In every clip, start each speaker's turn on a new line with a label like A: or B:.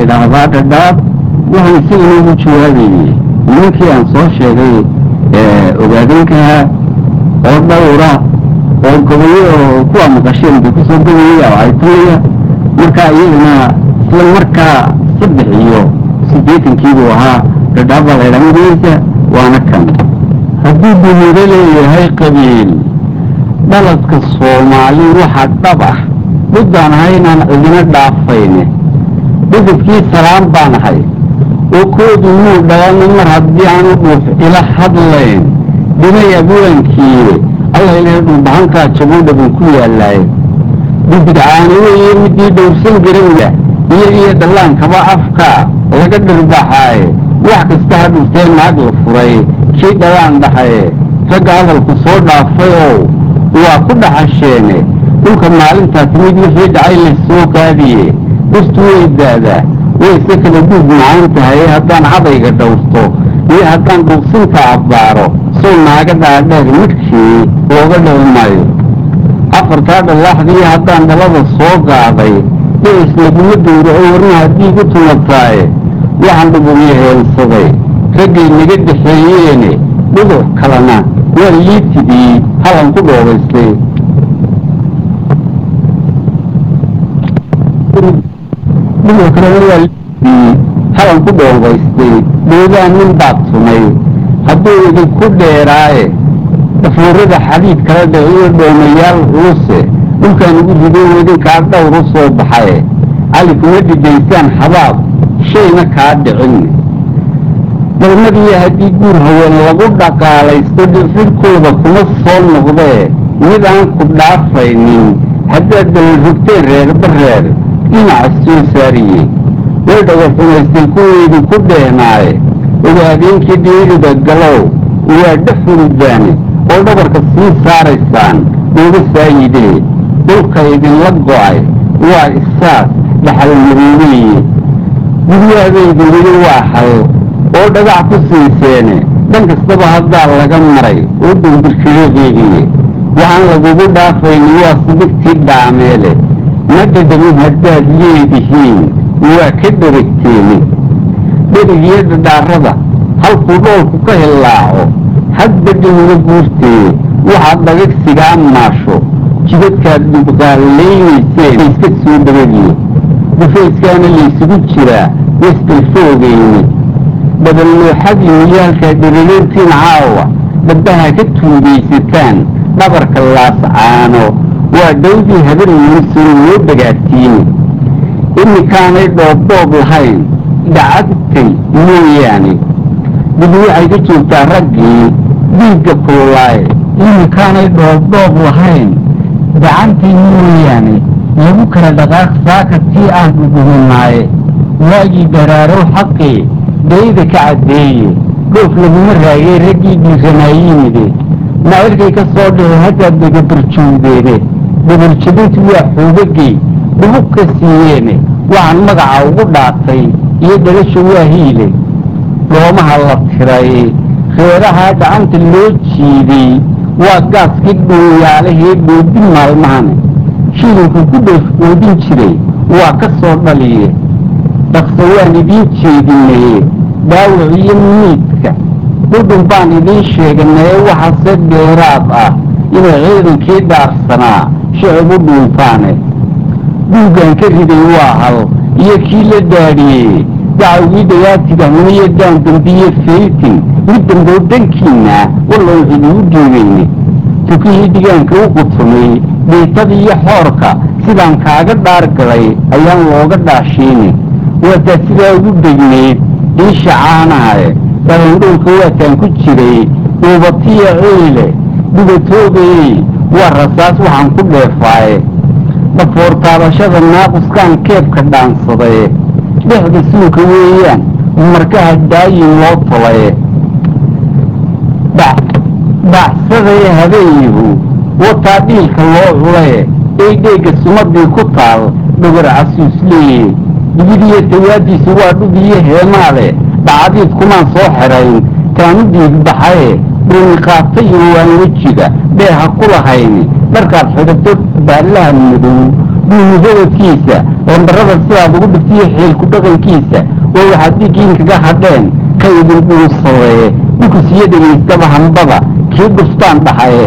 A: yidhaahdaa dhadhaab waxaan isagana ugu jawaabayey nimankii aan soo sheegay ogaadinkaha oo dhowra oo gobolyo oo kuwa maqasheen bay ku soo gogaya oo aytulaya marka iyadana isla markaa saddex iyo siddeetankiibuu ahaa dhadhaab baa laydhaa magaciisa waana kan hadduu dunido leeyahay qabiil dhaladka soomaali waxa dhab ah midbaan ahay inaan cidina dhaafayne dhidibkii salaam baan ahay. Oo koodu muu dhalanna mar haddii aanu dhuuf ila hadlayn. Dhimay abwaankiiye alla ilahay dhulbahankaa jabuudhabuu ku yaallaaye. Dhibidcaani weeye midii dhowrsan garowda iyo iyo dhallaankaba afka laga dhirbaxaaye. Wax kasta ha dhurtee naag la furay. Kii dhalaan dhaxaye ragga hadalku soo dhaafay oo waa ku dhaxasheene dhulka maalintaa timid wixii dhacay laysoo qaadiye dhirtu way da'daa wayse kala duug macaan tahay haddaan cadayga dhowrto iyo haddaan dhuuqsinta abbaaro. Soo naaga dhaadheer midhkii looga dhawi maayo. Afartaa dhallaaxdii haddaan dhalada soo gaaday dhicis laguma dowraco warna haddii gu tumataaye. Waxaan dhubugya heensaday raggay naga dhexeeyeene dhuduc kalena waa liitidii halan ku dhoobaystay kalena waa liitidii halan ku dhoobaystay dhoodaan nin baad sumay. Hadduu idinku dheeraaye dhafuurada xadiid kala dhiciyo dhoomayaal culuse dhulkaan ugu rido idinkaa dhowr u soo baxaye cali kuma dhidaysaan habaab shayna kaa dhicin. Dalmadiiyo haddii guur haween lagu dhaqaalaysto dhirfidhkooda kuma soo noqdee. Mid aan ku dhaafaynin haddaad dalrugteen reerba reer dhinaca soo saariye way dhawar xumaystay kuweydii ku dheenaaye ogaadeenkii dhiirida galow waa dhafurudaane oo dhabarka sii saaraysaan nooga saayidee dhulka idinla go'ay waa isaas dhaxal madoobeye guryahabaydi weli waa hal oo dhagax ku siiseene dhan kastaba haddaa laga maray oo dumbirkiradeediye waxaan lagugu dhaafayni waa sidigtii dhaameele ma dhadhamin haddaad leedihiin waa ka dheragteene dherigiyo dhadhaarada halkuu dhoolku ka hillaaco hadba dhimina guurtee waxaad dhagagsigaa maasho jidadkaad dhubqaallaynayseen iska soo dabadiye dhufayskaana laysugu jiraa wasdalfoogayni badallooxadii miyaalkaa dherireertiin caawa dabbaha ka tuugaysataan dhabarka laascaano waa dhowdii habar muusoo loo dagaatiini iminkaanay dhoobdhoob lahayn dhacadtay mooyaane dib waxay ka joogtaa raggii dhiigga kululaaye iminkaanay dhoobdhoob lahayn gacantii mooyaane lagu kala dhaqaaq saaka tii aan dhuguminaaye waagii daraarow xaqii dayda ka caddeeye dhoof laguma raagay raggii dhiiranaayiimide naa'irkay ka soo dhici haddaad dagabarjoogdeene dabarjabintu waa xoogagay dhubug ka siiyeene waxaan magaca ugu dhaatay iyo dhalasha waa hiile. Dhoomaha la tiray reerahaa gacanta loo jiiday waa gaaskii dhuuyaalahee dhoodin maalmahane shilinku ku dhoof oodin jiray waa ka soo dhaliye. Dhaqso waan idiin jeedinaye dhaawac iyo miidka dhudhun baan idiin sheeganaye waxaase dheeraad ah inay ciidankii dhaarsanaa shicib u dhuuntaane duugaan ka riday waa hal iyo kii la daadhiyey dacawgii dayaatiga huniyo daan dambiye faytin mid dambow dhankiinna wallow cidugu geegayne tukihii digaanka u qutumay dhiitad iyo xoorka sidaan kaaga dhaargalay ayaan looga dhaashiine. Waataa sidaa ugu degnayd dhiisha caanahae dalandhowlka waataan ku jiray duubatiya ciile dubatoobayey waa rasaas waxaan ku dheefaaye dhafoor taabashada naaquskaan keebka dhaansadaye dhexda suunka weeyaan markaha daayin loo tolaye dhacsadee habeenyihu wataa dhiilka loo culaye ay dheegga sumadii ku taal dhagar casuusleeye dibidiyo tawaadiisu waa dhubiyo heemaale. Dhacadiid kumaan soo xidhayn taanu dhiig dhuniqaatayo waan wejiga dheeha ku lahayni dharkaad xidhato baallaha madow buunuhobadkiisa lambarada sidaad ugu dhigtiyo xiilku dhaqankiisa waa waxaad dhiiggiin kaga hadheen ka idin dhuunsadee dhukusiyo dhegaystaba hambada kii dhuftaan dhahaye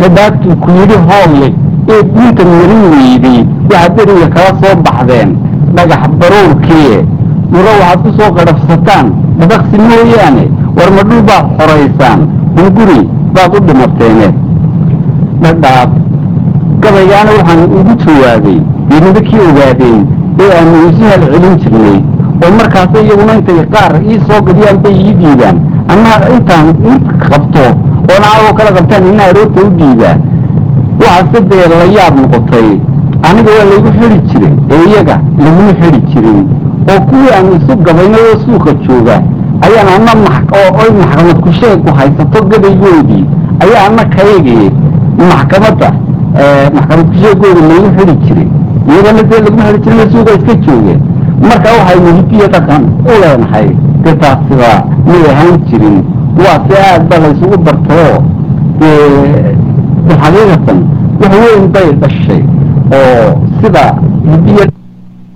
A: dhadhaagtuu ku yidhi hoolle ee diinta marin weyday waxaad deriga kala soo baxdeen dhagax baruurkiie muro waxaad ku soo qadhafsataan dhadaqsi mooyaane war ma dhul baad xoraysaan hunguri baad u dhimateene dhadhaab gabaygaana waxaan ugu jawaabay diinada kii ogaadeen ee aanu isu halcelin jirnay. Oo markaas iyaguna intay qaar ii soo gadiyaan bay ii diidaan. Anna intaan int qabto oona agoo kala qabtaan ina aroorta u diidaa. Waxaase dee la yaab noqotay. Aniga waa laygu xidhi jiray ee iyaga laguma xidhi jirin. Oo kuwii aanu isu gabaynay oo suuqa jooga ayaan ana oo oy maxkamad ku sheegu haysato gabaygoodii ayaa ana kayagii maxkamadda maxkamad kusheegooda laygu xidhi jiray iyagana dee laguma xidhi jirin suuqa iska joogeen marka waxaynu hidiyo dhaqan u leenahay dee taasiba may ahaan jirin waa si aad ba laysugu bartoo dee xaqiiqatan wax weyn bay dhashay oo sida hidiyo